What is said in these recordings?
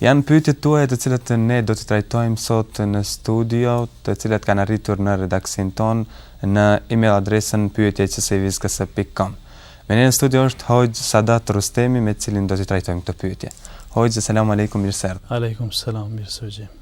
Janë pyetjet tuaja të cilat ne do t'i trajtojmë sot në studio, të cilat kanë arritur në redaksinë tonë në email adresën pyetje@serviceks.com. Me ne në studio është Hoxhë Sadat Rrustemi me të cilin do t'i trajtojmë këto pyetje. Hoxhë, selam alejkum, mirë se erdhët. Alejkum selam, mirë se u gjejmë.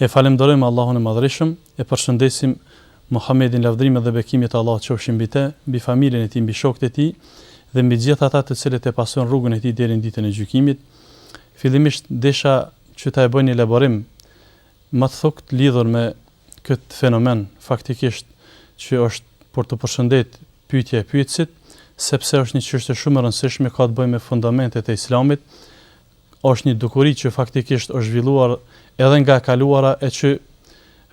E falënderojmë Allahun e Madhërishëm, e përshëndesim Muhammedin lavdrimet dhe bekimet e Allahut qofshin mbi të, mbi familjen e tij, mbi shokët e tij dhe mbi të gjithë ata të cilët e pasojnë rrugën e tij deri në ditën e gjykimit. Fillimisht desha që ta bëj një elaborim më të thukët lidhur me këtë fenomen faktikisht që është për t'u përshëndet pyetja e pyetësit, sepse është një çështje shumë e rëndësishme ka të bëjë me fundamentet e Islamit, Është një dukuri që faktikisht është zhvilluar edhe nga e kaluara e që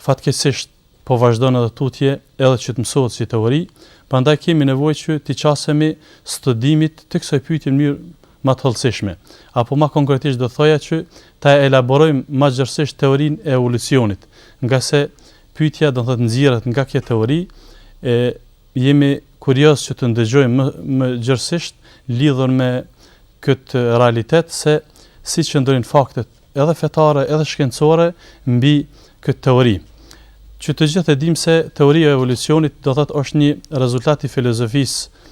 fatkeqësisht po vazhdon edhe tutje edhe që të mësohet si teori, prandaj kemi nevojë që t'i qasemi studimit të kësaj pyetje në mënyrë më të hollësishme, apo më konkretisht do të thoja që ta elaborojmë më gjerësisht teorinë e evolucionit, ngase pyetja do të thotë nxirret nga kjo teori, e jemi kurioz që të ndëgjojmë më, më gjerësisht lidhur me këtë realitet se si qëndrojnë faktet edhe fetare edhe shkencore mbi këtë teori që të gjithë e dimë se teoria e evolucionit do thotë është një rezultat i filozofisë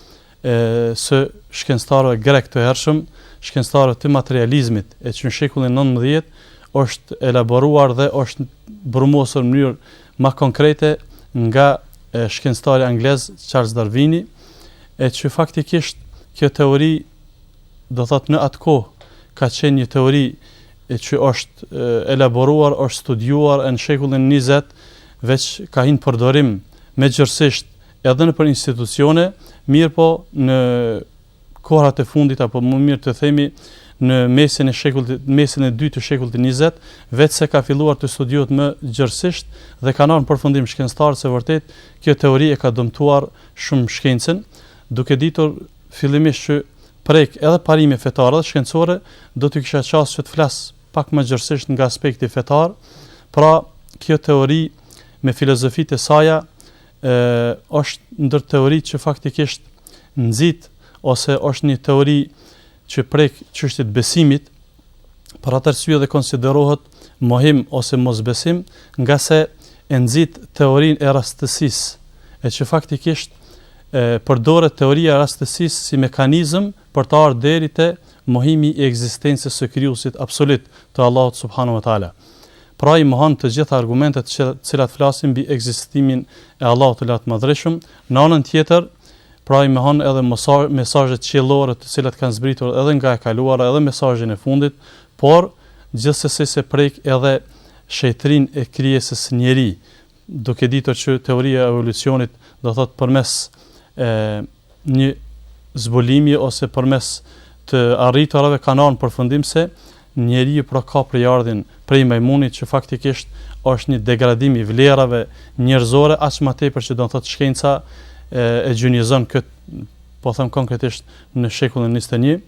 e së shkencëtarëve grekë të hershëm, shkencëtarëve të materializmit e që në shekullin 19 është elaboruar dhe është brumosur në mënyrë më konkrete nga shkencëtari anglez Charles Darwini, e që faktikisht kjo teori do thotë në atë kohë ka qenë një teori e që është elaboruar, është studiuar e në shekullin 20 veç ka hi në përdorim më gjërësisht edhe nëpër institucione, mirëpo në kohërat e fundit apo më mirë të themi në mesin e shekullit në mesin e dytë të shekullit të 20, veçse ka filluar të studiohet më gjerësisht dhe kanë ardhë në përfundim shkencëtarët se vërtet kjo teori e ka dëmtuar shumë shkencën, duke ditur fillimisht që prek edhe parime fetare dhe shkencore, do t'u kisha qasë që të flas pak më gjërësisht nga aspekti fetar, pra kjo teori me filozofitë e saja ë është ndër teoritë që faktikisht nxit ose është një teori që prek çështjet e besimit, për atë arsye dhe konsiderohet mohim ose mosbesim, ngase e nxit teorinë e rastësisë, e që faktikisht e përdoret teoria e rastësisë si mekanizëm për të ardhur deri te mohimi i ekzistencës së Krijuesit absolut, të Allahut subhanahu wa ta'ala. Pra i mohon të gjitha argumentet që të cilat flasin mbi ekzistimin e Allahut të Lartmadhërishëm, në anën tjetër, pra i mohon edhe mesazhet qiellore të cilat kanë zbritur edhe nga e kaluara edhe mesazhin e fundit, por gjithsesi se prek edhe shejtërinë e krijesës njeri, Duke ditur që teoria e evolucionit do thotë përmes e një zbulimi ose përmes të arriturave kanë ardhur në përfundim se njeriu pra ka prejardhjen prej majmunit që faktikisht është një degradim i vlerave njerëzore aq më tepër që do të thotë shkenca e, e gjunjëzon këtë po them konkretisht në shekullin 21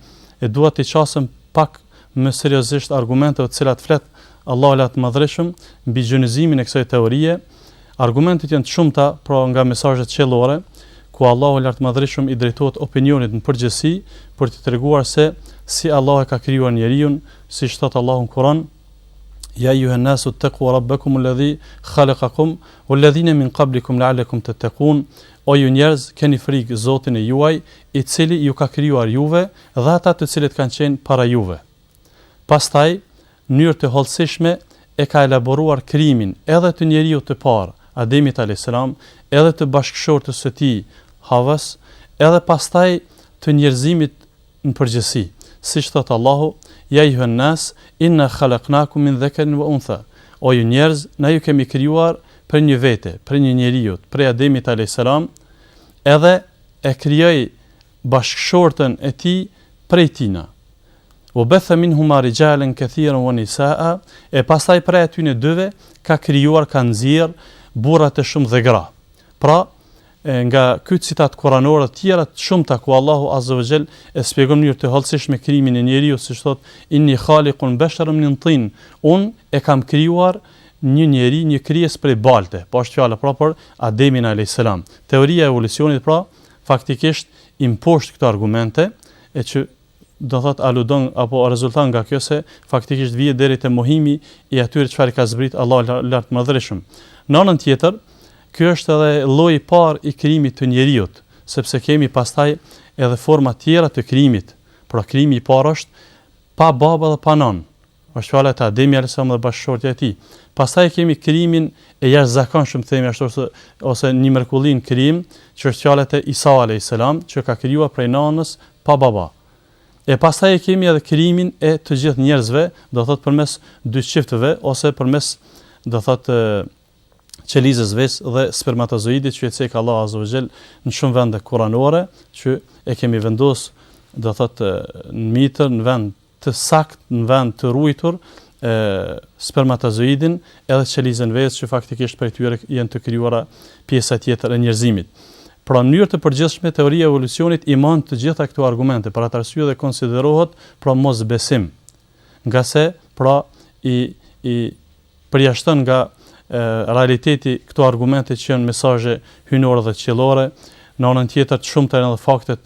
e dua t'i qasem pak më seriozisht argumenteve të cilat flet Allahu i Lartmadhërishëm mbi gjunjëzimin e kësaj teorie. Argumentet janë të shumta, pra nga mesazhet qiellore, ku Allahu i Lartmadhërishëm i drejtohet opinionit në përgjithësi për të treguar se si Allahu e ka krijuar njeriun, siç thotë Allahu në Kur'an, Ja ejuhen nasu ittaqu rabbakum alladhi khalaqakum walladhina min qablikum la'allakum tattaqun. O ju njerëz, keni frikë Zotin e juaj, i cili ju ka krijuar juve Dhe ata të cilët kanë qenë para juve. Pastaj, në mënyrë të hollësishme, e ka elaboruar krijimin edhe të njeriut të parë, Ademit alejhi selam, edhe të bashkëshortes së tij, Havas, edhe pastaj të njerëzimit në përgjithësi. Siç thotë Allahu, Ja ejuhen nas, inna khalaqnakum min dhakarin wa untha. O ju njerëz, na ju kemi krijuar prej një vete, prej një njeriu, prej Ademit alejhi selam, edhe e krijoi bashkëshorten e tij prej tina. Wa batha minhuma rijalan kathiran wa nisaa, e pastaj prej atyne dyve ka krijuar ka nxjerr burra të shumtë dhe gra. Pra, nga ky citat kuranor dhe të tjera të shumta ku Allahu azza wa jall e shpjegon në mënyrë të hollësishme krijimin e njeriut, siç thotë inni khaliqun basharan min tin, unë e kam krijuar një njeri, një krijesë prej balte. Po është fjala pra për Ademin alejselam. Teoria e evolucionit pra faktikisht i mposht këto argumente, e që do thotë aludon apo rezulton nga kjo se faktikisht vjen deri te mohimi i atyre çfarë ka zbrit Allahu i Lartmadhërishëm. Në anën tjetër, ky është edhe lloji i parë i krijimit të njeriut, sepse kemi pastaj edhe forma të tjera të krijimit. Pra krijimi i parë është pa babë dhe pa nënë. Është fjala te Ademi alejhi selam dhe bashkëshortja e tij. Pastaj e kemi krijimin e jashtëzakonshëm, themi ashtu ose ose një mrekulli në krijim, që është fjala te Isa alejhi selam, që ka krijuar prej nanës pa baba. E pastaj e kemi edhe krijimin e të gjithë njerëzve, do thotë përmes dy çifteve ose përmes do thotë qelizës vezë dhe spermatozoidit që e cek Allah azza wa jall në shumë vende kuranore që e kemi vendos do thotë në mitër në vend të saktë në vend të ruajtur spermatozoidin edhe qelizën vezë që faktikisht prej tyre janë të krijuara pjesa tjetër e njerëzimit. Pra në mënyrë të përgjithshme teoria e evolucionit i mohon të gjitha këto argumente, për atë arsye dhe konsiderohet pra mosbesim. Ngase pra i i përjashton nga realiteti këto argumente që janë mesazhe hyjnore dhe qiellore, në anën tjetër të shumta janë edhe faktet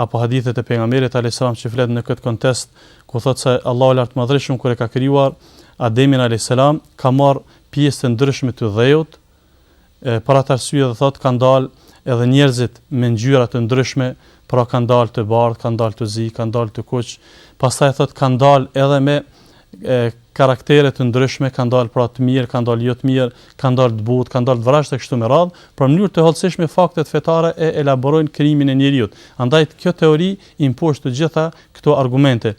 apo hadithet e pejgamberit alayhis salam që flet në këtë kontekst ku thotë se Allahu lart madhërishëm kur e ka krijuar Ademin alayhis salam ka marrë pjesë të ndryshme të dheut Për atë arsye dhe thotë kanë dalë edhe njerëzit me ngjyra të ndryshme, pra kanë dalë të bardhë, kanë dalë të zi, kanë dalë të kuq, pastaj thotë kanë dalë edhe me karaktere të ndryshme, kanë dalë pra të mirë, kanë dalë jo të mirë, kanë dalë të butë, kanë dalë të vrazhdë e kështu me radhë, pra në mënyrë të hollësishme faktet fetare e elaborojnë krijimin e njeriut. Andaj kjo teori i mohon të gjitha këto argumente.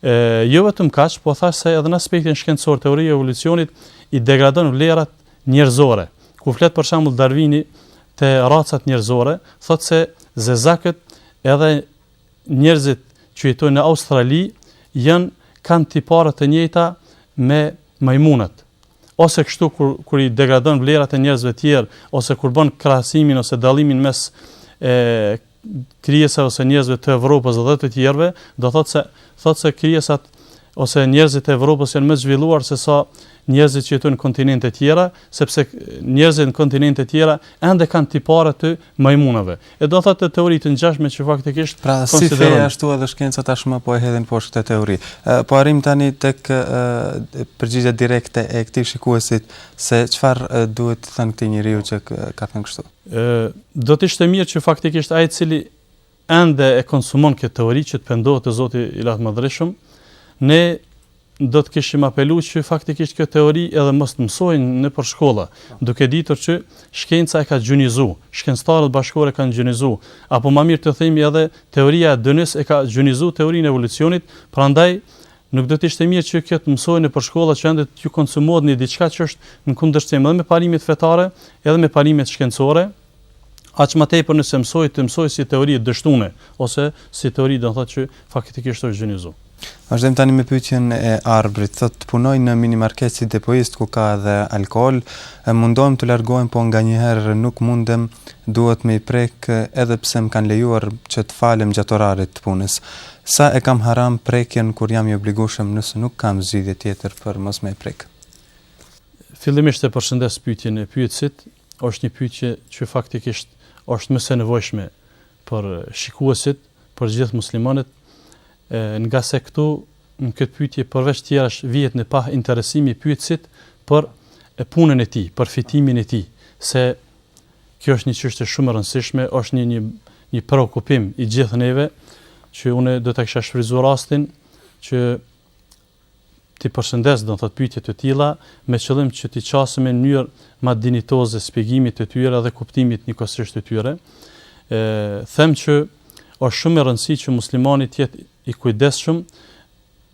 E, jo vetëm kaq, po thashë se edhe në aspektin shkencor teoria e evolucionit i degradon vlerat njerëzore. Ku flet për shembull Darwini te racat njerëzore, thotë se zezakët edhe njerëzit që jetojnë në Australi janë kanë tipare të njëjta me majmunat. Ose kështu kur kur i degradon vlerat e njerëzve të tjerë ose kur bën krahasimin ose dallimin mes e krijesave ose njerëzve të Evropës dhe të tjerëve, do thotë se thotë se krijesat ose njerëzit e Evropës janë më të zhvilluar sesa njerëzit që jetojnë në kontinente të tjera, sepse njerëzit në kontinente të tjera ende kanë tipare të majmunave. E do thotë teori të ngjashme që faktikisht pra si feja ashtu edhe shkenca tashmë po e hedhin poshtë këtë teori. Po arrim tani tek përgjigja direkte e këtij shikuesit se çfarë duhet të thënë këtij njeriu që ka thënë kështu. Ë, do të ishte mirë që faktikisht ai i cili ende e konsumon këtë teori që të pendohet te Zoti i Lartë Madhërishëm, ne do të kishim apelu që faktikisht kjo teori edhe mos të mësohet nëpër shkolla, duke ditur që shkenca e ka gjunjëzu, shkencëtarët bashkëkohorë e kanë gjunjëzu, apo ma mirë të themi edhe teoria e ADN-së e ka gjunjëzu teorinë e evolucionit, prandaj Nuk do të ishte mirë që kjo të mësohet nëpër shkolla që ende të konsumohet një diçka që është në kundërshtim edhe me parimet fetare, edhe me parimet shkencore, aq më tepër nëse mësohet të mësohet si teori e dështume, ose si teori do të thotë që faktikisht është gjinizu. Vazhdojmë tani me pyetjen e Arbrit. Thotë punoj në minimarket si depoist ku ka edhe alkool, mundohem të largohem po nganjëherë nuk mundem, duhet me i prek edhe pse më kanë lejuar që të falem gjatë orarit të punës. Sa e kam haram prekjen kur jam i obligushëm nëse nuk kam zgjidhje tjetër për mos me e prek. Fillimisht e përshëndes pyetjen e pyetësit, është një pyetje që faktikisht është më se nevojshme për shikuesit, për gjithë muslimanët, ngase këtu në këtë pyetje përveç tjerash vihet në pah interesimi i pyetësit për punën e tij, për fitimin e tij, se Kjo është një çështje shumë e rëndësishme, është një një një preokupim i gjithë neve që unë do ta kisha shfrytzuar rastin që t'i përshëndes do të thotë pyetje të tilla me qëllim që t'i qasemi në mënyrë më dinjitoze shpjegimit të tyre dhe kuptimit njëkohësisht të tyre. ë them që është shumë e rëndësishme që muslimani të jetë i kujdesshëm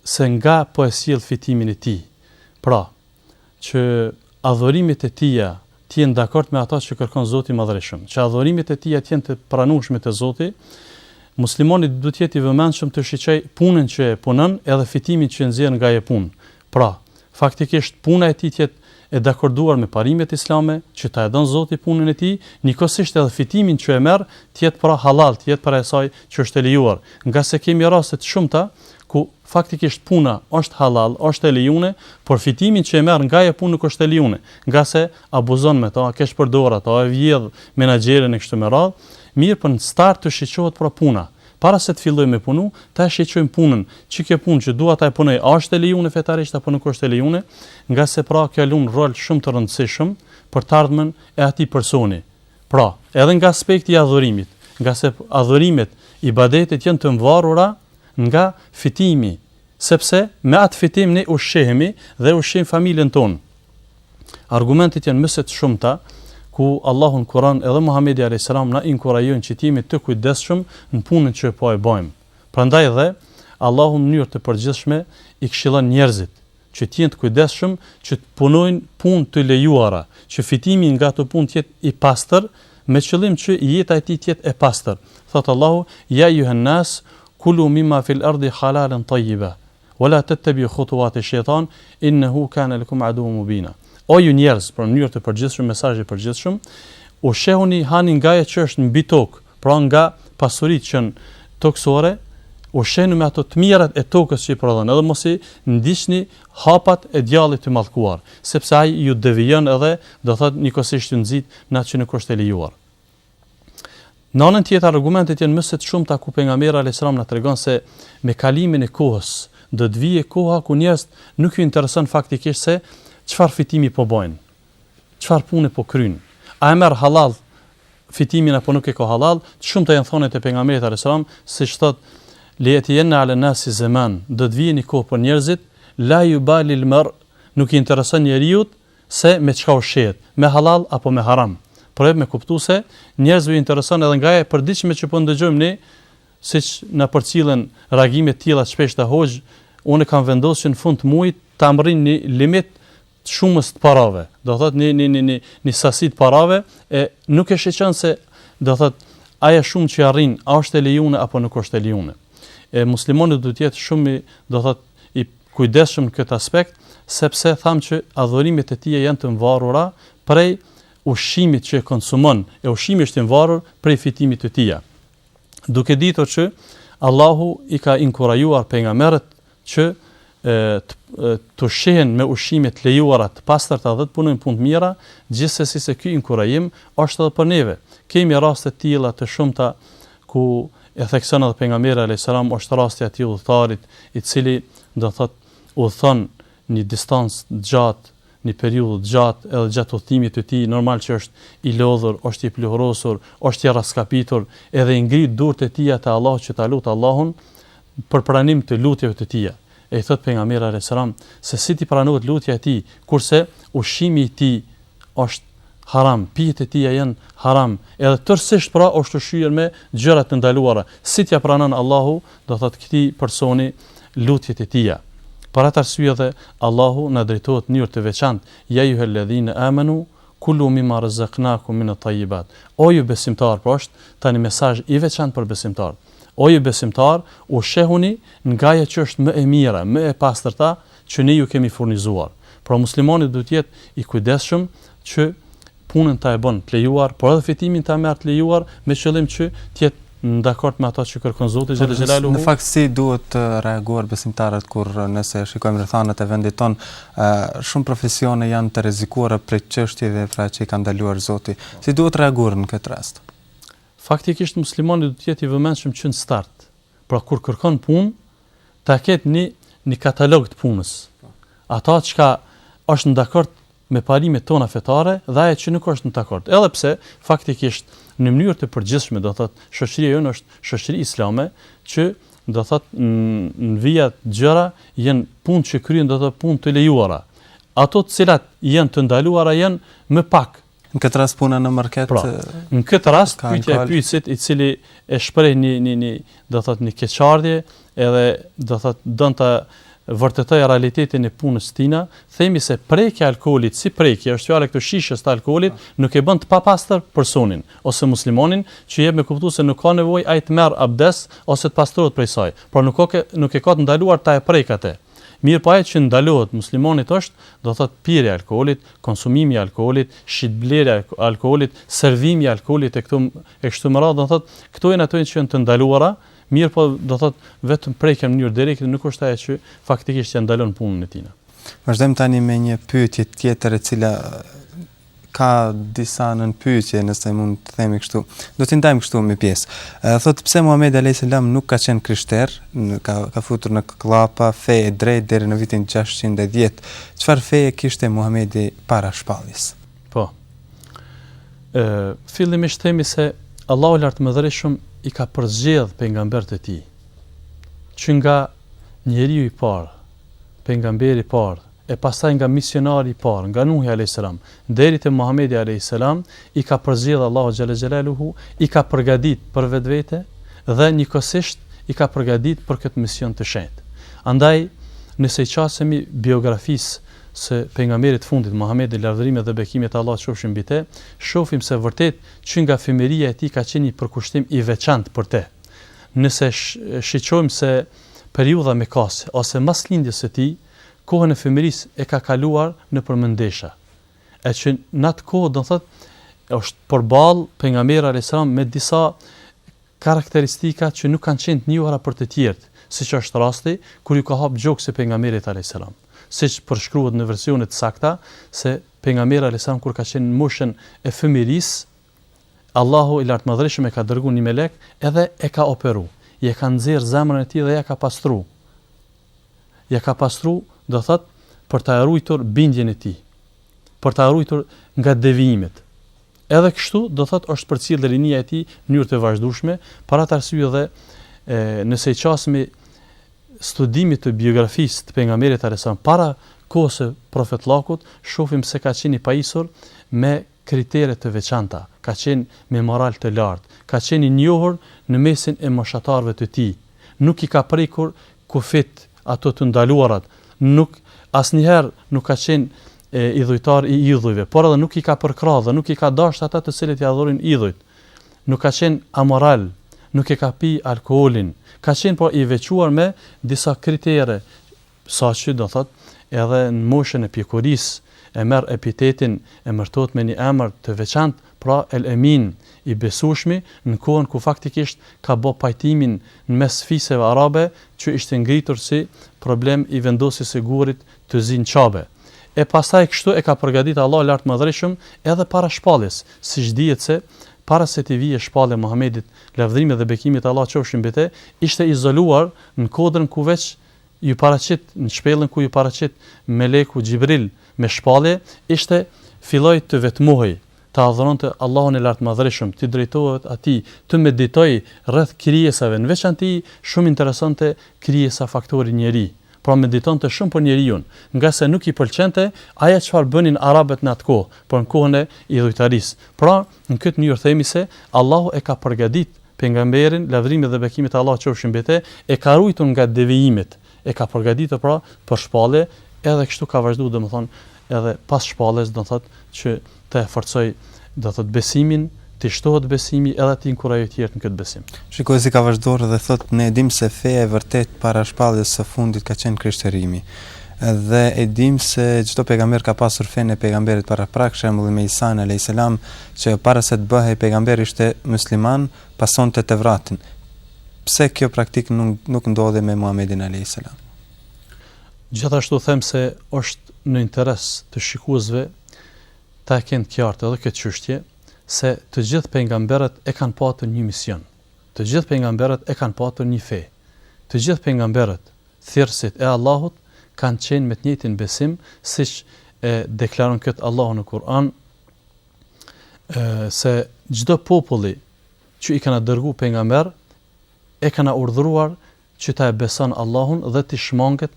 se nga po e sjell fitimin e tij. Pra, që adhurimet e tija të jenë dakord me ato që kërkon Zoti i Madhërishëm, që adhurimet e tija të jenë të pranueshme te Zoti, muslimani duhet të jetë i vëmendshëm të shiqojë punën që e punon edhe fitimin që nxjerr nga ajo punë. Pra, faktikisht puna e tij të jetë e dakorduar me parimet islame, që ta e don Zoti punën e tij, njëkohësisht edhe fitimin që e merr të jetë pra halal, të jetë prej asaj që është e lejuar. Ngase kemi raste të shumta ku Faktikisht puna është hallall, është e lejune, por fitimin që e merr nga ajo punë nuk është e lejune, ngase abuzon me ta, keqpërdor ato, e vjedh menaxherin e kështu me radhë. Mirëpo në start të shiqohet pra puna. Para se të fillojmë me punu, ta e shiqojmë punën, që kjo punë që dua ta e punoj a është e lejune fetarisht apo nuk është e lejune, ngase pra kjo lun rol shumë të rëndësishëm për t'ardhmen e atij personi. Pra, edhe nga aspekti i adhurimit, ngase adhurimet, ibadetet janë të mvarura nga fitimi, sepse me atë fitim ne ushqehemi dhe ushqejmë familjen tonë. Argumentet janë mëse të shumta, ku Allahu në Kur'an edhe Muhamedi alayhis salam na inkurajojnë që të jemi të kujdesshëm në punën që po e bëjmë. Prandaj dhe Allahu në mënyrë të përgjithshme i këshillon njerëzit që të jenë të kujdesshëm që të punojnë punë të lejuara, që fitimi nga ato punë të jetë i pastër, me qëllim që jeta e tij të jetë e pastër. Thot Allahu: "Ya ayyuhan nas, kulu mimma fil ardi halalan tayyiba, wa la tattabi'u khutuwati ash-shaytan, innahu kana lakum aduwwan mubina." O ju njerëz, pra në mënyrë të përgjithshme, mesazh i përgjithshëm, ushqehuni, hani nga ajo që është mbi tokë, Pra nga pasuritë që janë tokësore, ushqehuni me ato të mirat e tokës që i prodhon, edhe mos i ndiqni hapat e djallit të mallkuar, sepse ai ju devijon edhe, do thotë, njëkohësisht ju nxit në atë që nuk është e lejuar. Në anën tjetër, argumentet janë më se të shumta ku pejgamberi alayhis salam na tregon se me kalimin e kohës do të vijë koha ku njerëzit nuk i intereson faktikisht se çfarë fitimi po bëjnë, çfarë pune po kryjnë, a e merr halal fitimin apo nuk e ka hallall, të shumta janë thëniet e pejgamberit alejhi selam, siç thotë li yatiyanna ala nasi zaman, do të vijë një kohë për njerëzit, la yubali al mar'u, nuk i intereson njeriu se me çka ushqehet, me hallall apo me haram. Por edhe me kuptu se njerëzve i intereson edhe nga e përditshme që po ndëgjojmë ne, siç na përcillen reagime të tilla shpesh te hoxha, unë kam vendosur në fund të muajit ta mbërrin një limit të shumës të parave, do të thotë një një një një një sasi të parave e nuk e shiqon se do të thotë ajo shumë që arrin, a është e lejune apo nuk është e lejune. E muslimani duhet të jetë shumë i, do të thotë, i kujdesshëm në këtë aspekt, sepse thamë që adhurimet e tija janë të mvarura prej ushqimit që e konsumon, e ushqimi është i mvarur prej fitimit të tij. duke ditur që Allahu i ka inkurajuar pejgamberët që të ushqehen me ushqime të lejuara të pastërta dhe të punojnë punë të mira, gjithsesi se ky inkurajim është edhe për neve. Kemi raste të tilla të shumta ku e thekson edhe pejgamberi alayhis salam është rasti i atij udhëtarit i cili do thot udhëton një distancë të gjatë një periudhë të gjatë edhe gjatë udhëtimit të tij normal që është i lodhur është i pluhrosur është i rraskapitur edhe i ngrit durt e tija te Allahu që ta lutë Allahun për pranim të lutjeve të tija e i thotë pejgamberi alejhi selam se si t'i pranohet lutja e tij kurse ushqimi i tij është haram pijet e tija janë haram edhe tërësisht pra është ushqyer me gjëra të ndaluara si t'ia pranon Allahu do thotë këtij personi lutjet e tija. Për atë arsye edhe Allahu na drejtohet në mënyrë të veçantë, Ja ejuhellezine amenu, kulu mimma rezzeknakum minët tajibat. O ju besimtarë, pra është tani mesazh i veçantë për besimtarët. O ju besimtarë, ushqehuni nga ajo që është më e mira, më e pastërta, që ne ju kemi furnizuar. Pra muslimani duhet të jetë i kujdesshëm që punën ta e bën të lejuar, por edhe fitimin ta merr të lejuar me qëllim që të jetë në dakord me ato që kërkon Zoti xhel xhelalu. Në fakt si duhet të reaguar besimtarët kur nëse shikojmë rrethanat e vendit ton, shumë profesione janë të rrezikuara prej çështjeve pra që i ka ndaluar Zoti. Si duhet të reaguar në këtë rast? Faktikisht muslimani duhet të jetë i vëmendshëm që në start. Pra kur kërkon punë, ta ketë një një katalog të punës. Ato çka është në dakord me parimet tona fetare dhe ajo që nuk është në dakord. Edhe pse faktikisht në mënyrë të përgjithshme do thotë shoqëria jonë është shoqëri islame që do thotë në vija të gjëra janë punë që kryen do thotë punë të lejuara. Ato të cilat janë të ndaluara janë më pak Në këtë rast puna në market. Pra, në këtë rast pyetja e pyetësit i cili e shpreh një një një do thot një keqardhje edhe do thot don të vërtetoj realitetin e punës së tina, themi se prekja e alkoolit si prekje është fjala këtu shishës të alkoolit, nuk e bën të papastër personin ose muslimanin që jep me kuptu se nuk ka nevojë ai të merr abdes ose të pastrohet prej saj, por nuk ka nuk e ka të ndaluar ta prek atë. Mirëpo ajo që ndalohet muslimanit është, do të thotë, pirja e alkoolit, konsumimi i alkoolit, shitblerja e alkoolit, servimi i alkoolit e këtu e kështu me radhë, do të thotë, këto janë ato që janë të ndaluara, mirëpo do të thotë, vetëm prekja në mënyrë direkte nuk është ajo që faktikisht ia ndalon punën e tina. Vazhdojmë tani me një pyetje tjetër e cila ka disa nënpyetje, nëse mund të themi kështu. Do t'i ndajmë kështu me pjesë. Thotë pse Muhamedi alayhis salam nuk ka qenë krishter, ka ka futur në kllapa fe e drejt deri në vitin 610. Çfarë feje kishte Muhamedi para shpalljes? Po. Ë, fillimisht themi se Allahu Lartmadhërishëm i ka përzgjedh pejgamberët e tij. Që nga njeriu i parë, pejgamberi i parë, e pastaj nga misionari i parë, nga Nuhi alejhi selam, deri te Muhamedi alejhi selam, i ka përzgjedh Allahu xhelle xhelaluhu, i ka përgatitë për vetvete dhe njëkohësisht i ka përgatitë për këtë mision të shenjtë. Andaj, nëse i qasemi biografisë së Pejgamberit të fundit, Muhamedi, lavdërimet dhe bekimet e Allahut qofshin mbi të, shohim se vërtet që nga fëmijëria e tij ka qenë një përkushtim i veçantë për të. Nëse shiqojmë se periudha me kase, ose mas lindjes së tij, Kohën e fëmirisë e ka kaluar nëpër mëndesha. E që n'atë kohë, do thot, është përballë Pejgamberi alejhi selam me disa karakteristika që nuk kanë qenë të njohura për të tjerët, siç është rasti kur ju ka hap gjoksi Pejgamberit alejhi selam. Siç përshkruhet në versione të sakta se Pejgamberi alejhi selam kur ka qenë në moshën e fëmirisë, Allahu i Lartmadhërishëm e ka dërgu një melek edhe e ka operu, ia ka nxjerr zemrën e tij dhe ia ka pastru, ia ka pastru, do thot, për ta rujtur bindjen e tij, për ta rujtur nga devijimet. Edhe kështu, do thot, është përcjellë rinia e tij në mënyrë të vazhdueshme, për atë arsye dhe e, nëse i qasemi studimit të biografisë të pejgamberit alayhis para kohës së profetllëkut, shohim se ka qenë i pajisur me kritere të veçanta, ka qenë me moral të lartë, ka qenë i njohur në mesin e moshatarëve të tij, nuk i ka prekur kufijtë ato të ndaluarat, nuk asnjëherë nuk ka qenë idhujtar i idhujve, por edhe nuk i ka përkrah dhe nuk i ka dashtë ata të cilët i adhurojnë idhujt, nuk ka qenë amoral, nuk e ka pi alkoolin, ka qenë pra i veçuar me disa kritere, Saqë, do thotë, edhe në moshën e pjekurisë e merr epitetin, emërtohet me një emër të veçantë, pra El-Emin, i besueshmi, në kohën kur faktikisht ka bë pajtimin në mes fiseve arabe që ishte ngritur si problem i vendosjes së gurit të zi në Qabe. E pastaj kështu e ka përgatitur Allahu i Lartëmadhëreshëm edhe para shpalljes, siç dihet se para se t'i vijë shpallja Muhamedit, lavdërimet dhe bekimet e Allahut qofshin mbi të, ishte izoluar në kodrën ku veç iu paraqit, në shpellën ku iu paraqit meleku Xhibril me shpallje, ishte, filloi të vetmohej, të adhuronte Allahun e Lartmadhërishëm, t'i drejtohet Atij, të meditojë rreth krijesave, në veçanti shumë i interesonte krijesa faktori njeri, pra meditonte shumë për njeriun, ngase nuk i pëlqente ajo çfarë bënin arabët në atë kohë, pra në kohën e idhujtarisë. Pra, Në këtë mënyrë themi se Allahu e ka përgadit Pejgamberin, lavdërimet dhe bekimet e Allahut qofshin mbi te, e ka rujtur nga devijimet, e ka përgatitur pra për shpallje, edhe kështu ka vazhduar domethënë edhe pas shpalljes do thotë që t'i forcojë do thotë besimin, t'i shtohet besimi edhe t'i inkurajojë të tjerët në këtë besim. Shikuesi ka vazhduar dhe thotë ne e dimë se feja e vërtetë para shpalljes së fundit ka qenë krishterimi. Dhe e dimë se çdo pejgamber ka pasur fenë e pejgamberit paraprak, shembull me Isain alejhi selam, që para se të bëhej pejgamber ishte musliman, pasonte Tevratin. Pse kjo praktikë nuk nuk ndodhi me Muhamedin alejhi selam? Gjithashtu them se është në interes të shikuesve ta kenë të qartë edhe këtë çështje se të gjithë pejgamberët e kanë patur një mision. Të gjithë pejgamberët e kanë patur një fe. Të gjithë pejgamberët Thirrësit e Allahut kanë qenë me të njëjtin besim, siç e deklaron këtë Allahu në Kur'an, se çdo populli që i kena dërgu pejgamber e kena urdhëruar që ta e beson Allahun dhe t'i shmanget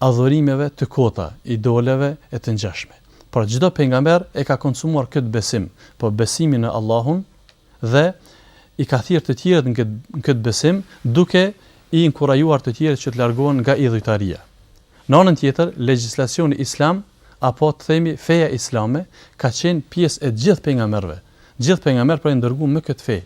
adhurimeve të kota, idoleve e të ngjashme. Por çdo pejgamber e ka konsumuar këtë besim, pra besimin në Allahun, dhe i ka thirrë të tjerët në këtë në këtë besim, duke i inkurajuar të tjerët që të largohen nga idhujtaria. Në anën tjetër, legjislacioni islam apo të themi feja islame ka qenë pjesë e gjithë pejgamberëve. Gjithë pejgamberët pra janë dërgu me këtë fe.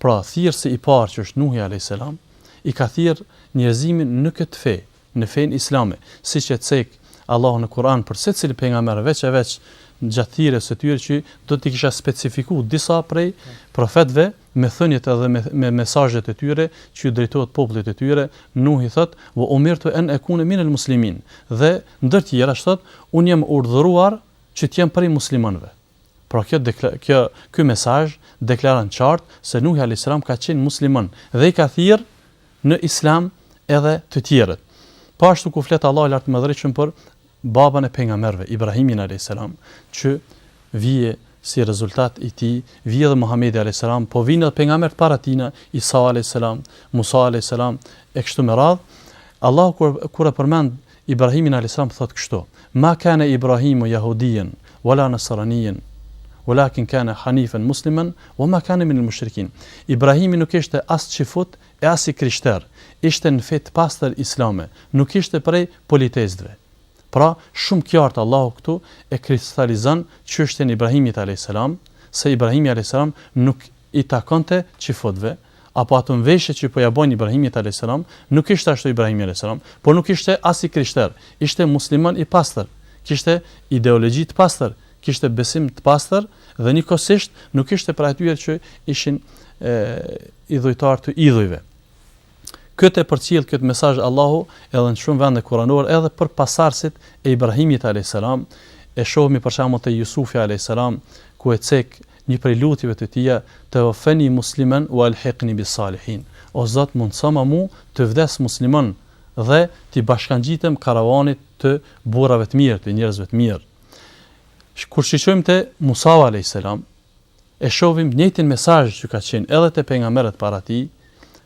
Pra, thirrësi i parë që është Nuhi alayhis salam i ka thirrë njerëzimin në këtë fe, Në fenë islame, siç e cek Allahu në Kur'an për secilin pejgamber veç e veç gjatë thirrjes së tyre që do t'i kisha specifiku disa prej profetëve me thëniet edhe me me mesazhet e tyre që ju drejtohen popullit të tyre, Nuhi thot, wa umirtu an akuna min al-muslimin, dhe ndër tjerash thot, unë jam urdhëruar që të jem prej muslimanëve. Pra kjo kjo ky mesazh deklaron qartë se Nuhi alayhis salam ka qenë musliman dhe i ka thirr në Islam edhe të tjerët. Po ashtu ku flet Allahu i lartmadhërishëm për babën e pejgamberëve Ibrahimin alayhis salam që vije si rezultat i tij, vije dhe Muhamedi alayhis salam, po vijnë edhe pejgamberët para tina, Isa alayhis salam, Musa alayhis salam e kështu me radhë. Allahu kur kur e përmend Ibrahimin alejselam thotë kështu, Ma kane Ibrahimu jahudijen, wala nasranijen, walakin kane hanifen muslimen, wa ma kane minel mushrikin. Ibrahimi nuk ishte as çifut e as i krishterë, ishte në fe të pastër islame, nuk ishte prej politeistëve. Pra, shumë kjartë Allahu këtu e kristalizon çështjen e Ibrahimit alejselam, se Ibrahimi alejselam nuk i takonte çifutëve, apo atë mveshje që po ja bojnë Ibrahimit alejselam, nuk ishte ashtu Ibrahimi alejselam, por nuk ishte as i krishter, ishte musliman i pastër, kishte ideologji të pastër, kishte besim të pastër dhe njëkohësisht nuk ishte prej atyre që ishin e, idhujtar të idhujve. Këtë e përcjell këtë mesazh Allahu edhe në shumë vende kuranore edhe për pasardhësit e Ibrahimit alejselam, e shohmi për shembull te Yusufi alejselam ku e cek Një prej lutjeve të tija, Tawafani musliman wa alhiqni bis salihin, O Zot mundësoma mu të vdes musliman dhe t'i bashkangjitem karavanit të burrave të mirë, të njerëzve të mirë. Kur shiqojmë te Musau alejhi selam, e shohim njëjtin mesazh që ka qenë edhe te pejgamberët para tij,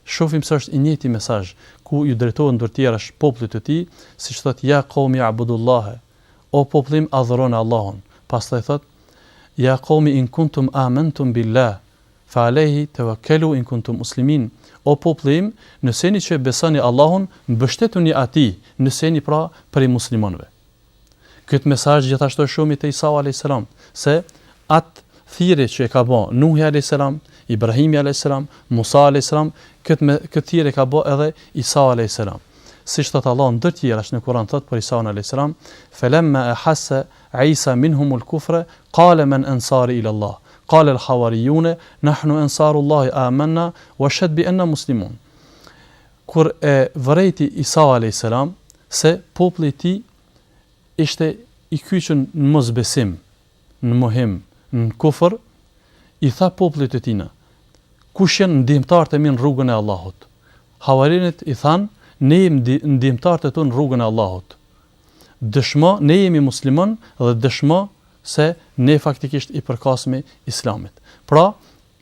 shohim se është i njëjti mesazh, ku ju drejtohet ndër tjerash popullit të tij, siç thotë, Ja qaumi a'budullahe, O popll im adhurone Allahun, pastaj thotë, Ja qaumi in kuntum amantum billah, fa alejhi tawakkalu in kuntum muslimin, O popll im, nëse jeni që e besoni Allahun, mbështetuni Atij, nëse jeni pra prej muslimanëve. Këtë mesazh gjithashtu e shohim te Isau alejhi selam, se atë thirrje që e ka bë Nuhi alejhi selam, Ibrahimi alejhi selam, Musa alejhi selam, këtë këtë thirrje ka bë edhe Isau alejhi selam. Siç thotë Allahu ndër të tjerash në Kur'an thotë për Isaun alejhi selam, Felemma ahassa Isa minhumul kufra qala men ansari ila Allah, qala el hawarijune nahnu ansarullahi amanna washhad bi anna muslimun. Kur e vërejti Isau alejhi selam se populli i tij ishte i kyçun në mosbesim, në mohim, në kufër, i tha popullit të tijna, Kush janë ndihmëtarët e mi në rrugën e Allahut? Havarinët i thanë, Ne jemi ndihmëtarët e tu në rrugën e Allahut. Dëshmo, ne jemi muslimanë dhe dëshmo se ne faktikisht i përkasemi Islamit. Pra,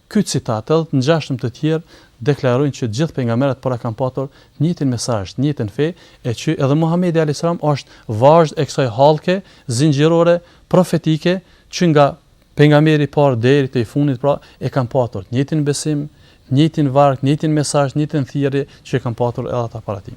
Ky citat edhe të ngjashëm të tjerë deklarojnë që të gjithë pejgamberët pra kanë patur të njëjtin mesazh, të njëjtën fe e që edhe Muhamedi alejhi selam është vazhdë e kësaj hallke zinxhirore profetike që nga pejgamberi i parë deri te i fundit pra e kanë patur të njëjtin besim, të njëjtin varg, të njëjtin mesazh, të njëjtën thirrje që e kanë patur edhe ata para tij.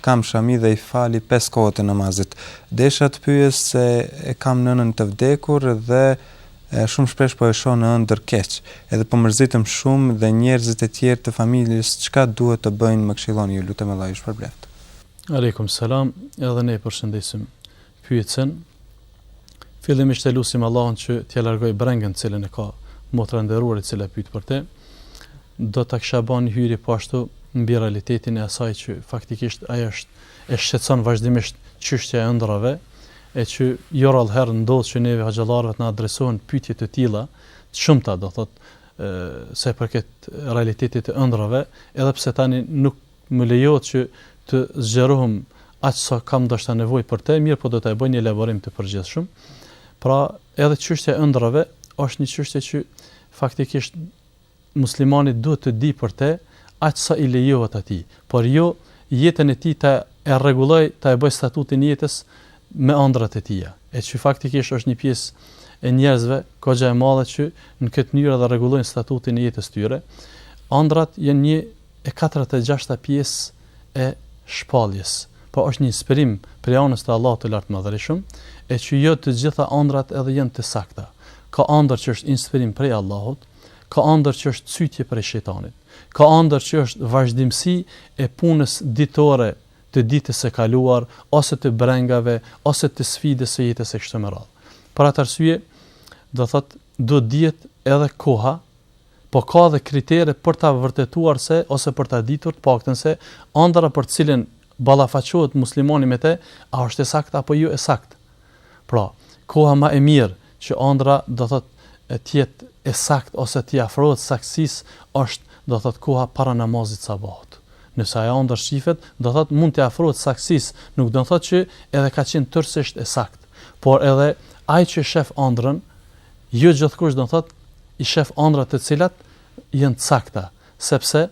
Kam shami dhe i fali pesë kohët e namazit. Desha të pyes se e kam nënën të vdekur dhe shumë shpesh po e shoh në ëndërr keq. Edhe po mërzitem shumë dhe njerëzit e tjerë të familjes çka duhet të bëjmë më këshilloni ju lutem Allahu ju shpërbleftë. Alejkum selam edhe ne përshëndesim pyetësen. Fillimisht e lusim Allahun që t'ia largojë brengën të cilën e ka motra e nderuar e cila pyet për të. Do ta kisha bërë hyrje po ashtu mbi realitetin e asaj që faktikisht ajo është e shqetëson vazhdimisht çështja e ëndrrave e që jo rrallë herë ndodh që neve hoxhallarëve të na adresohen pyetje të tilla, të shumta, do thot, sa i përket realitetit të ëndrrave, edhe pse tani nuk Më lejohet që të zgjerohem aq sa kam ndoshta nevojë për të, mirëpo do të bëj një elaborim të përgjithshëm. Pra, edhe çështja e ëndrrave është një çështje që faktikisht muslimani duhet të dijë për të aq sa i lejohet atij, por jo jetën e tij ta rregullojë, ta bëjë statutin e jetës me ëndrrat e tija, e që faktikisht është një pjesë e njerëzve goxha e madhe që në këtë mënyrë edhe rregullojnë statutin e jetës tyre. Ëndrrat janë një e katërdhjetë e gjashta pjesë e shpalljes po është një inspirim prej anës të Allahut të Lartmadhërishëm e që jo të gjitha ëndrrat edhe janë të sakta ka ëndër që është inspirim prej Allahut ka ëndër që është cytje prej shejtanit ka ëndër që është vazhdimësi e punës ditore të ditës së kaluar ose të brengave ose të sfidës së jetës e kështu me radhë për atë arsye do thot do dihet edhe koha Po ka dhe kritere për ta vërtetuar se ose për ta ditur të paktën se ëndrra për të cilën ballafaqohet muslimani me të, a është e saktë apo jo e saktë. Pra, koha më e mirë që ëndrra, do thotë, të jetë e saktë ose t'i afrohet saktësisë është, do thotë, koha para namazit sabahut. Nëse ajo ëndërr shifet, do thotë, mund të afrohet saktësisë, nuk do thotë që edhe ka qenë tërësisht e saktë. Por edhe ai që shef ëndrrën, Jo gjithkush do me thënë i shef ëndrra të cilat janë të sakta, sepse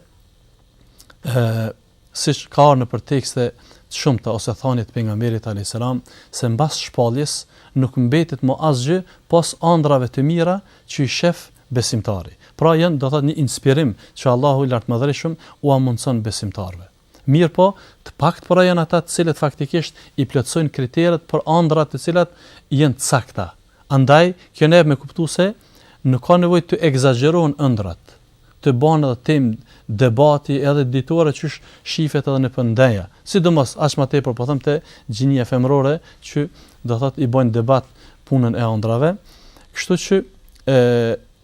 siç ka ardhur nëpër tekste të shumta ose thënie të pejgamberit alayhis salam se mbas shpalljes nuk mbetet ma asgjë pos andrrave të mira që i shef besimtari. Pra janë do thot një inspirim që Allahu i lartmadhërishëm ua mundson besimtarëve. Mirëpo, të paktë pra janë ata të cilët faktikisht i plotësojnë kriteret për ëndrrat të cilat janë të sakta. Andaj, kjo na jep me kuptu se nuk ka nevojë të ekzagjerohen ëndrrat, të bëhen edhe temë debati edhe ditore qysh shifet edhe nëpër ndenja. Sidomos, aq më tepër po them te gjinia femërore që do thotë i bëjnë debat punën e ëndrrave. Kështu që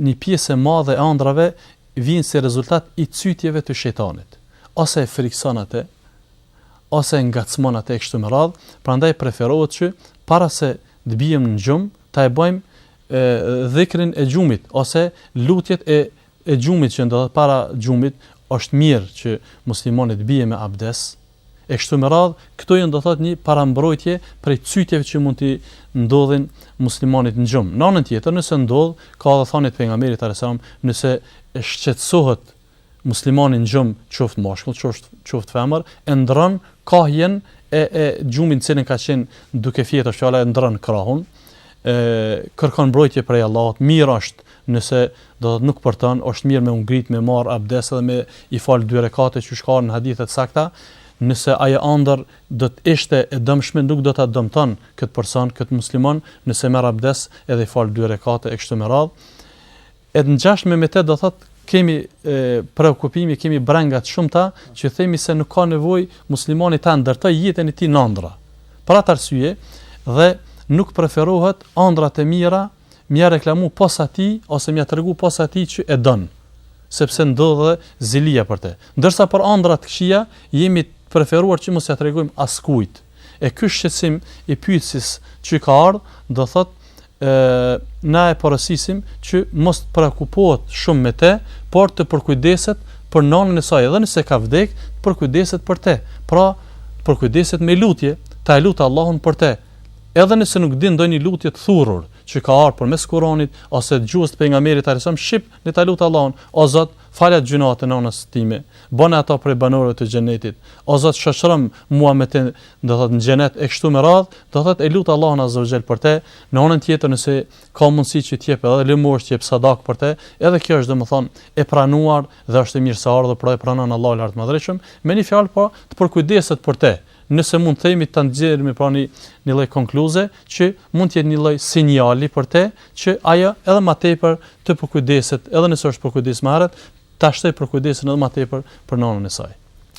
një pjesë e madhe e ëndrrave vijnë si rezultat i cytjeve të shejtanit, ose e frikëson atë, ose e ngacmon atë e kështu me radhë, prandaj preferohet që para se të bijem në gjumë, ta e bëjmë e, dhikrin e gjumit, ose lutjet e, e gjumit që ndodhet para gjumit, është mirë që muslimani t'bije me abdes, e kështu me radhë, këto janë do thotë një parambrojtje prej cytjeve që mund të ndodhin muslimanit në gjumë. Në anën tjetër, nëse ndodh, ka edhe thënie t'pejgamberit alejhi selam, nëse shqetësohet muslimani në gjumë, qoftë mashkull, qoftë qoftë femër, e ndron kahjen e e gjumit që ka qenë duke fjetur fjala e ndron krahun, e kërkon mbrojtje prej Allahut, mirë është Nëse, do thotë, nuk përton, është mirë me u ngrit, me marrë abdes dhe me i falë dy rekate, qysh ka ardhur në hadithe të sakta, nëse ajo ëndërr do të ishte e dëmshme, nuk do ta dëmtonte këtë person, këtë musliman, nëse merr abdes edhe i fal dy rekate e kështu me radhë. E të ngjashme me të, do thotë, kemi preokupime, kemi brenga të shumta që themi se nuk ka nevojë muslimani ta ndërtojë jetën e tij në ëndrra. Për atë arsye dhe nuk preferohet ëndrrat e mira mja reklamu pos atij ose mja tregu pos atij që e don, sepse ndodh edhe zilia për te. Ndërsa për andrat e këqija, jemi të preferuar që mos ja tregojmë askujt. E ky shqetësim i pyetësis që ka ardhur, do thotë na e porosisim që mos të preokupohet shumë me te, por të përkujdeset për nënën e saj, edhe nëse ka vdek, të përkujdeset për te. Pra, përkujdeset me lutje, ta e lutë Allahun për te. Edhe nëse nuk din ndonjë lutje të thurrur që ka ardhur përmes Kuranit ose gjuhës të pejgamberit alejhi selam shqip le ta lut Allahun, O Zot, fale gjynahet e nënës time, bëne atë prej banorëve të xhenetit, O Zot shoqëro mua me të do thotë në xhenet e kështu me radhë, do thotë e lut Allahun azza wa xhel për të, në anën tjetër nëse ka mundësi që të jep edhe lëmosh të jep sadakë për të, edhe kjo është domethënë e pranuar dhe është e mirëseardhur pra e pranon Allahu i lartmadhërishëm, me një fjalë po të përkujdeset për të, nëse mund të themi të nxjerrim pra një një lloj konkluze, që mund të jetë një lloj sinjali për te që ajo edhe më tepër të përkujdeset, edhe nëse është përkujdesur më herët, ta shtojë përkujdesjen edhe më tepër për nënën e saj.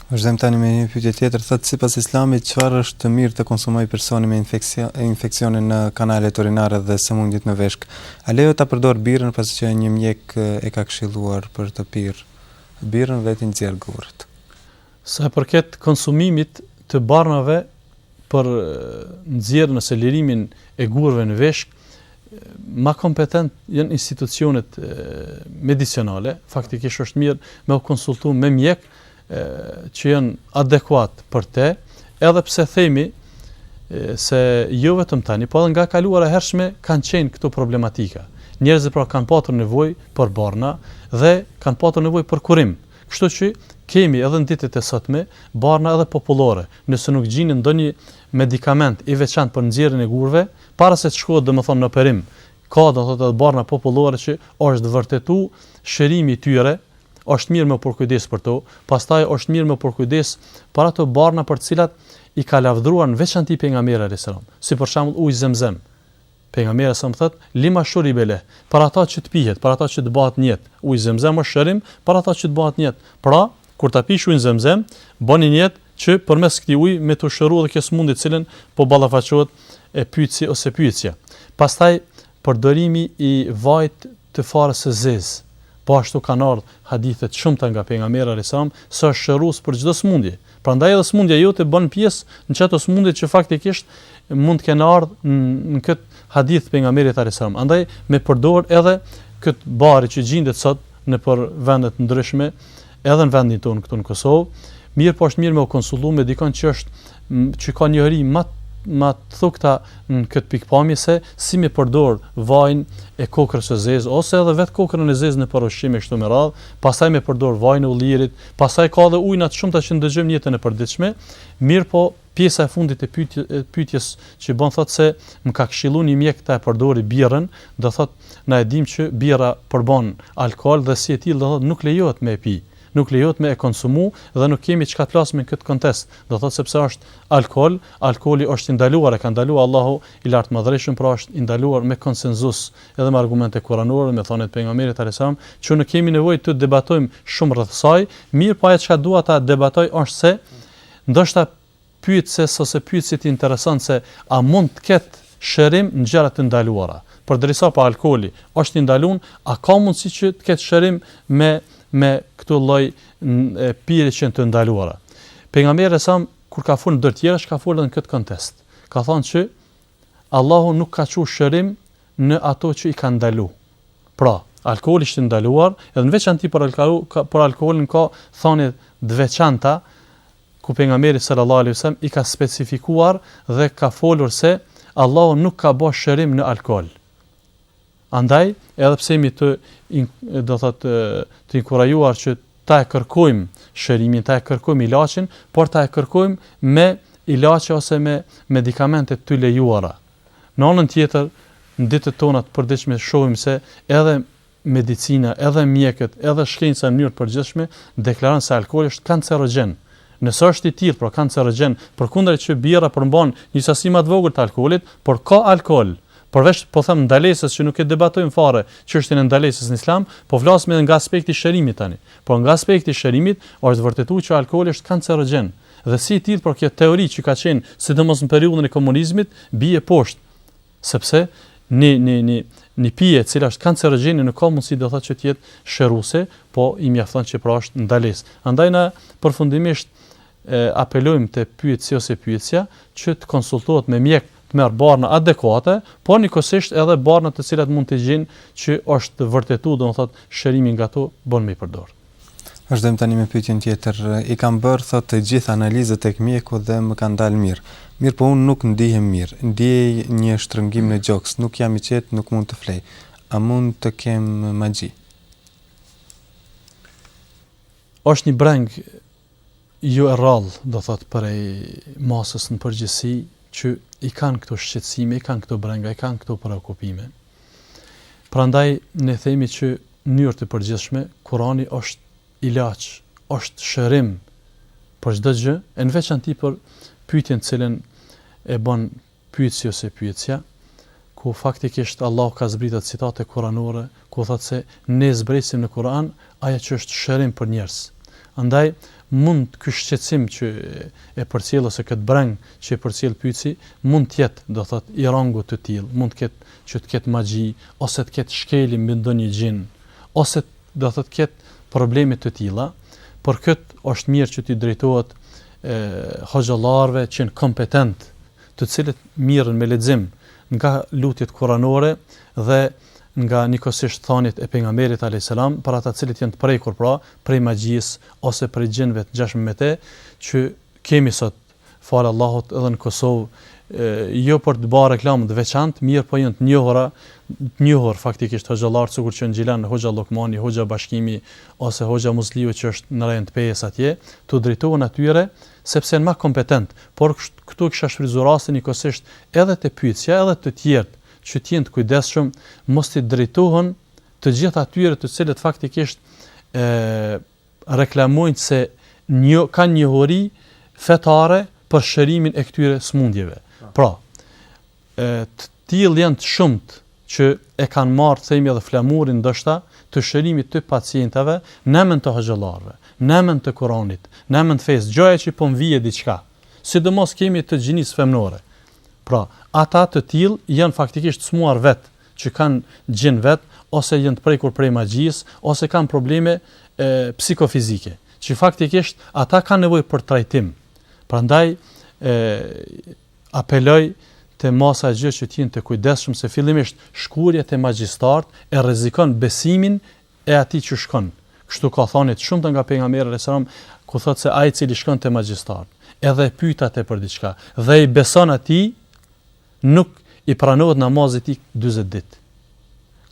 Vazhdojmë tani me një pyetje tjetër, thotë sipas Islamit çfarë është të mirë të konsumojë personi me infeksion, infeksionin në kanalet urinare dhe sëmundjet në veshkë. A lejohet ta përdorë birrën pasi që një mjek e ka këshilluar për të pirë birrën për të nxjerrë gurët? Sa i përket konsumimit të barnave për nxjerrjen ose lirimin e gurëve në veshkë, ma kompetente janë institucionet medicinale, faktikisht është mirë me u konsultu me mjekë që janë adekuat për te, edhe pse themi se jo vetëm tani, po edhe nga e kaluara e hershme kanë qenë këto problematika. Njerëzit pra kanë patur nevojë për barna dhe kanë patur nevojë për kurim. Kështu që kemi edhe në ditët e sotme barna edhe popullore, nëse nuk gjindet ndonjë medikament i veçantë për nxjerrjen e gurëve, para se të shkohet domethënë në operim, ka domethënë edhe barna popullore që është vërtetu shërimi i tyre, është mirë me u përkujdes për to, pastaj është mirë me u përkujdes për ato barna për të cilat i ka lavdëruar në veçanti pejgamberi alejhi selam, si për shembull uji zemzem. Pejgamberi alejhi selam thotë, lima shuribe leh, për ata që të pihet, për ata që të bëhet nijet, uji zemzem është shërim për ata që të bëhet nijet. Pra, kur ta pish ujin zemzem, bëne nijet që përmes këtij uji me t'u shëru edhe kjo sëmundje të cilën po ballafaqohet pyetësi ose pyetësja. Pastaj përdorimi i vajit të farës së zezë, po ashtu kanë ardhur hadithe të shumta nga pejgamberi alejhi selam se është shërues për çdo sëmundje. Prandaj edhe sëmundja jote bën pjesë në qato sëmundje që faktikisht mund të kenë ardhur në këtë hadith të pejgamberit alejhi selam. Andaj me përdor edhe këtë bari që gjindet sot nëpër vende të ndryshme edhe në vendin tonë këtu në Kosovë, mirëpo është mirë me u konsultu me dikënd që është që ka njohuri më të thukta në këtë pikëpamje se si me përdor vajin e kokrrës së zezë ose edhe vetë kokrrën e zezë nëpër ushqime e kështu me radhë, pastaj me përdor vajin e ullirit, pastaj ka edhe ujëna të shumta që ndëgjojmë në jetën e përditshme, mirëpo Pjesa e fundit e pyetjes që bën thotë se më ka këshillu një mjek ta përdori birrën, do thotë na e dimë që birra përmban alkool dhe si e tillë do thotë nuk lejohet me e pi, nuk lejohet me e konsumu dhe nuk kemi çka të flasim në këtë kontekst, do thotë sepse është alkool, alkooli është i ndaluar e ka ndalu Allahu i Lartmadhërishëm pra është i ndaluar me konsenzus edhe me argumente kuranore dhe me thënie të Pejgamberit alejhi selam që nuk kemi nevojë të debatojmë shumë rreth saj, mirëpo ajo çka dua ta debatoj është se Ndoshta pyetëses ose pyetësit i intereson se a mund të ketë shërim në gjëra të ndaluara. Përderisa po alkooli është i ndaluar, a ka mundësi që të ketë shërim me me këto lloj pije që janë të ndaluara? Pejgamberi sa kur ka folur ndër të tjerash ka folur edhe në këtë kontekst. Ka thënë që Allahu nuk ka çu shërim në ato që i ka ndalu. Pra, alkoholi është i ndaluar, edhe në veçanti për alkohol, për alkoholin ka thënie të veçanta ku pejgamberi sallallahu alaihi wasallam i ka specifikuar dhe ka folur se Allahu nuk ka bërë shërim në alkohol. Andaj, edhe pse jemi të do thot të inkurajuar që ta e kërkojmë shërimin, ta e kërkojmë ilaçin, por ta e kërkojmë me ilaçe ose me medikamente të lejuara. Në anën tjetër, në ditët tona të përditshme shohim se edhe medicina, edhe mjekët, edhe shkenca në mënyrë të përgjithshme deklaron se alkooli është kancerogjen. Nëse është i tillë, pra kancerogjen, përkundër që birra përmban një sasi më të vogël të alkoolit, por ka alkool, Përveç, po them, ndalesës që nuk e debatojmë fare çështjen e ndalesës në Islam, po flasim edhe nga aspekti i shërimit tani. Por nga aspekti i shërimit, është vërtetuar që alkooli është kancerogjen dhe si i tillë por kjo teori që ka qenë sidomos në periudhën e komunizmit bie poshtë, sepse një një një një pije e cila është kancerogjene nuk ka mundësi do thotë që të jetë shëruese, po i mjafton që pra është ndalesë. Andaj na përfundimisht e, apelojmë te pyetësi ose pyetësja që të konsultohet me mjek të merr barna adekuate, por njëkohësisht edhe barna të cilat mund të gjejnë që është vërtetu, domethënë, shërimi nga to bën me i përdor. Vazhdojmë tani me pyetjen tjetër. I kam bërë thotë të gjitha analizat tek mjeku dhe më kanë dalë mirë. Mirëpo unë nuk ndihem mirë. Ndiej një shtrëngim në gjoks, nuk jam i qetë, nuk mund të flej. A mund të kem magji? Është një brengë Jo e rrallë, do thotë prej masës në përgjithësi, që i kanë këto shqetësime, i kanë këto brenga, i kanë këto preokupime. Prandaj ne themi që në mënyrë të përgjithshme Kurani është ilaç, është shërim për çdo gjë, e në veçanti për pyetjen të cilën e bën pyetësi ose pyetësja, ku faktikisht Allahu ka zbrit ato citate kuranore, ku thotë se ne zbresim në Kuran ajo që është shërim për njerëz. Andaj, mund ky shqetësim që e përcjell ose këtë brengë që e përcjell pyetësi, mund të jetë, do thotë, i rangut të tillë, mund të ketë që të ketë magji, ose të ketë shkelë mbi ndonjë xhin, ose do të ketë probleme të tilla. Për këtë është mirë që t'u drejtohet hoxhallarëve që janë kompetent, të cilët merren me lexim nga lutjet kuranore dhe nga njëkohësisht thëniet e pejgamberit alayhis salam për ata të cilët janë të prekur pra prej magjisë ose prej xhinëve e të ngjashme me të që kemi sot Falë Allahut, edhe në Kosovë, jo për të bërë reklamë të veçantë, mirëpo janë të njohura, të njohur faktikisht hoxhallarë sikur që në Gjilan hoxha Llokmani, hoxha Bashkimi ose hoxha Muzliu që është në rajon të Pejës atje, t'u drejtohen atyre, sepse janë më kompetentë. Por këtu kisha shfrytëzuar rastin njëkohësisht edhe te pyetësja edhe te tjerët që të jenë të kujdesshëm, mos t'i drejtohen të gjithë atyre të cilët faktikisht reklamojnë se kanë njohuri fetare për shërimin e këtyre sëmundjeve. Pra, të tillë janë të shumtë që e kanë marrë themi edhe flamurin ndoshta të shërimit të pacientëve në emër të hoxhallarëve, në emër të Kuranit, në emër të fesë, gjoja që po m'vjen diçka. Sidomos kemi të gjinisë femnore. Pra, ata të tillë janë faktikisht të smuar vetë që kanë xhin vet ose janë të prekur prej magjisë ose kanë probleme e psikofizike që faktikisht ata kanë nevojë për trajtim prandaj e apeloj te masa e gjerë që të jenë të kujdesshëm se fillimisht shkuarja te magjistarët e rrezikon besimin e atij që shkon kështu ka thënë shumë thënie nga pejgamberi alayhis salam ku thotë se ai i cili shkon te magjistarët edhe e pyet atë për diçka dhe i beson atij Nuk i pranohet namazi i tij dyzet ditë.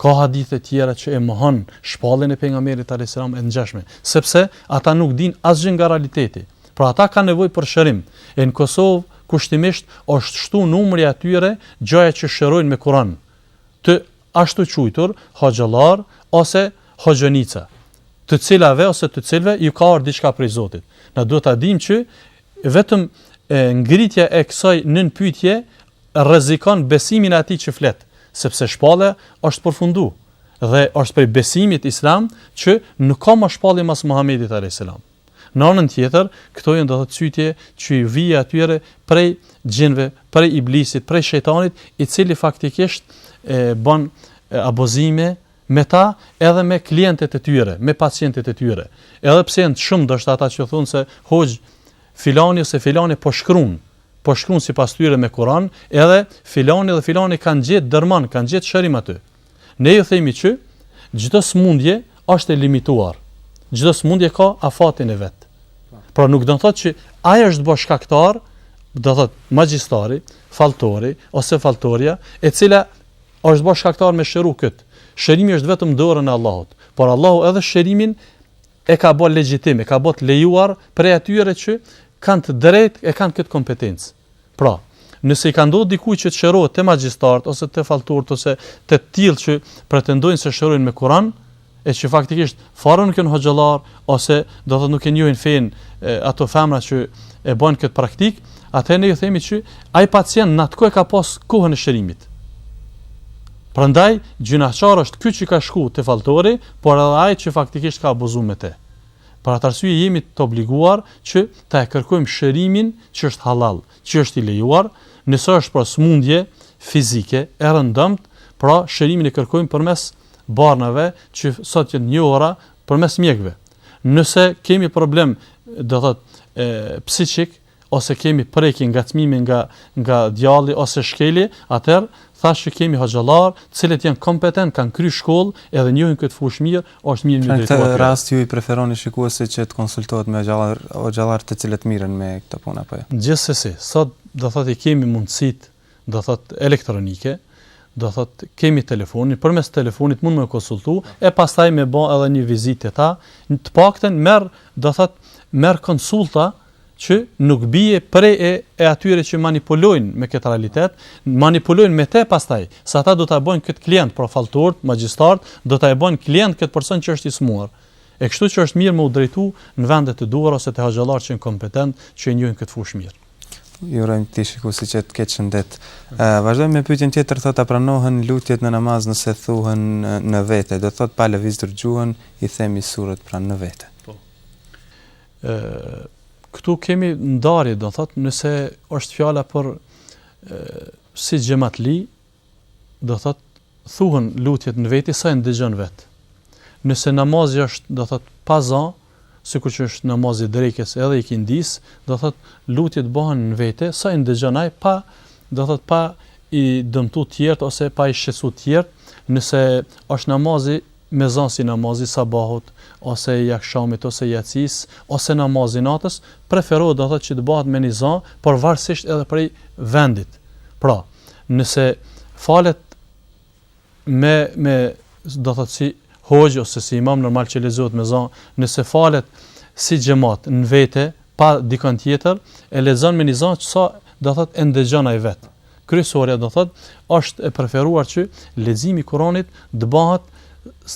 Ka hadithe tjera që e mohon shpalljen e pejgamberit alejhi selam e ngjashme, sepse ata nuk dinë asgjë nga realiteti. Pra ata kanë nevojë për shërim. E në Kosovë kushtimisht është shtu numri i atyre gjoja që shërojnë me Kur'an, të ashtuquajtur hoxhallarë ose hoxhonica, të cilave ose të cilve ju ka ardhur diçka prej Zotit. Ne duhet ta dimë që Vetëm ngritja e kësaj nënpyetje rrezikon besimin e atij që flet, sepse shpallja është përfundu, dhe është prej besimit islam që nuk ka më shpallje mas Muhamedit a.s. Në anën tjetër, këto janë do të thotë cytje që u vijnë atyre prej xhinve, prej iblisit, prej shejtanit, i cili faktikisht e bën abuzime me ta edhe me klientet e tyre, me pacientet e tyre. Edhe pse janë shumë ndoshta ata që thonë se hoxh filani ose filani po shkruan, po shkruan sipas tyre me Kur'an, edhe filani dhe filani kanë gjetë dërman, kanë gjetë shërim aty. Ne ju themi që çdo smundje është e limituar. Çdo smundje ka afatin e vet. Pra nuk do të thotë që ai është bo shkaktar, do të thotë magjistari, falltori ose falltorja, e cila Është bo shkaktar me shëru kët. Shërimi është vetëm në dorën e Allahut. Por Allahu edhe shërimin e ka bo legjitim, e ka bo të lejuar prej atyre që kanë të drejtë e kanë këtë kompetencë. Pra, nëse i ka ndodhur dikujt që të shërohet te magjistarët ose te falltorët ose te të tillë që pretendojnë se shërojnë me Kur'an, e që faktikisht fare nuk janë hoxhallar ose do të thotë nuk e njohin fenë ato femra që e bojnë këtë praktikë, atëherë ne ju themi që ai pacient n'atë kohë e ka pas kohën e shërimit. Prandaj gjynaqar është ky që ka shku te falltori, por edhe ai që faktikisht ka abuzuar me të. Për atë arsye jemi të obliguar që ta kërkojmë shërimin që është halal, që është i lejuar, nëse është për smundje fizike e rëndomtë, pra shërimin e kërkojmë përmes mes barnave që sot janë të njohura përmes mjekëve. Nëse kemi problem, do thotë, ë psiqik ose kemi prekje ngacmimi nga nga djalli ose shkeli, atëherë thashë që kemi hoxhallar, të cilët janë kompetent, kanë kry shkollë, edhe njohin këtë fushë mirë, është mirë me ju drejtuar. Në çdo rast ju i preferoni shikuesit që të konsultohet me hoxhallar, hoxhallar të cilët mirren me këtë punë apo jo. Gjithsesi, sot do thotë i kemi mundësitë do thot elektronike, do thot kemi telefonin, përmes telefonit mund me u konsultu, e pastaj me bo edhe një vizitë te ta, të paktën merr, do thot, merr konsulta, që nuk bie pre e, e atyre që manipulojnë me këtë realitet, manipulojnë me te pastaj, se ata do ta bëjnë këtë klient, pra falltorët, magjistarët, do ta bëjnë klient këtë person që është i smurë. E kështu që është mirë me u drejtu në vendin të duhur ose te hoxhallarë që janë kompetent që e njojnë këtë fushë mirë. Ju urojmë këtij shikuesi që të ketë shëndet. Vazhdojmë me pyetjen tjetër, thotë a pranohen lutjet në namaz nëse thuhen në vete, do të thotë pa lëvizur gjuhën i themi surët pra në vete. Po. Ë këtu kemi ndarje, do thotë nëse është fjala për si xhamatli, do thotë thuhen lutjet në veti sa e ndëgjon vet. Nëse namazi është, do thotë, pa za, sikur që është namazi i drekës edhe i ikindisë, do thotë, lutjet bëhen në vete sa i ndëgjon ai pa, do thotë, pa i dëmtu të tjerët ose pa i shqetësu të tjerët, nëse është namazi me za si namazi i sabahut ose i akshamit ose i jacisë ose namazi i natës, preferohet do thotë që të bëhet me një za, por varësisht edhe prej vendit. Pra, nëse falet me me do thot si hoxhë ose si imam normal që lexohet me za, nëse falet si xhamat në vete pa dikënd tjetër, e lexon me një za që sa do thot e ndëgjon ai vet. Kryesorja do thot është e preferuar që leximi i Kuranit të bëhet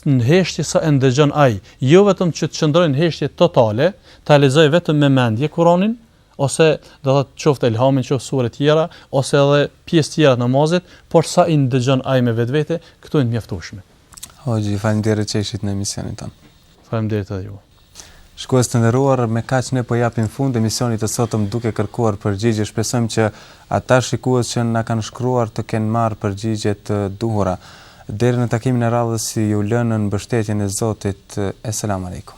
në heshtje sa e ndëgjon ai, jo vetëm që të qëndrojë në heshtje totale, ta lexojë vetëm me mendje Kuranin, ose do të thotë qoftë elhamin, qoftë sure të tjera, ose edhe pjesë të tjera të namazit, por sa i ndëgjon ai me vetvete, këto janë të mjaftueshme. Hoxhë, faleminderit që ishit në emisionin tonë. Faleminderit edhe ju. Shikues të nderuar, me kaq ne po japim fund emisionit të sotëm duke kërkuar përgjigje. Shpresojmë që ata shikues që na kanë shkruar të kenë marrë përgjigje të duhura. Deri në takimin e radhës ju lënë në mbështetjen e Zotit. Eselamu alejkum.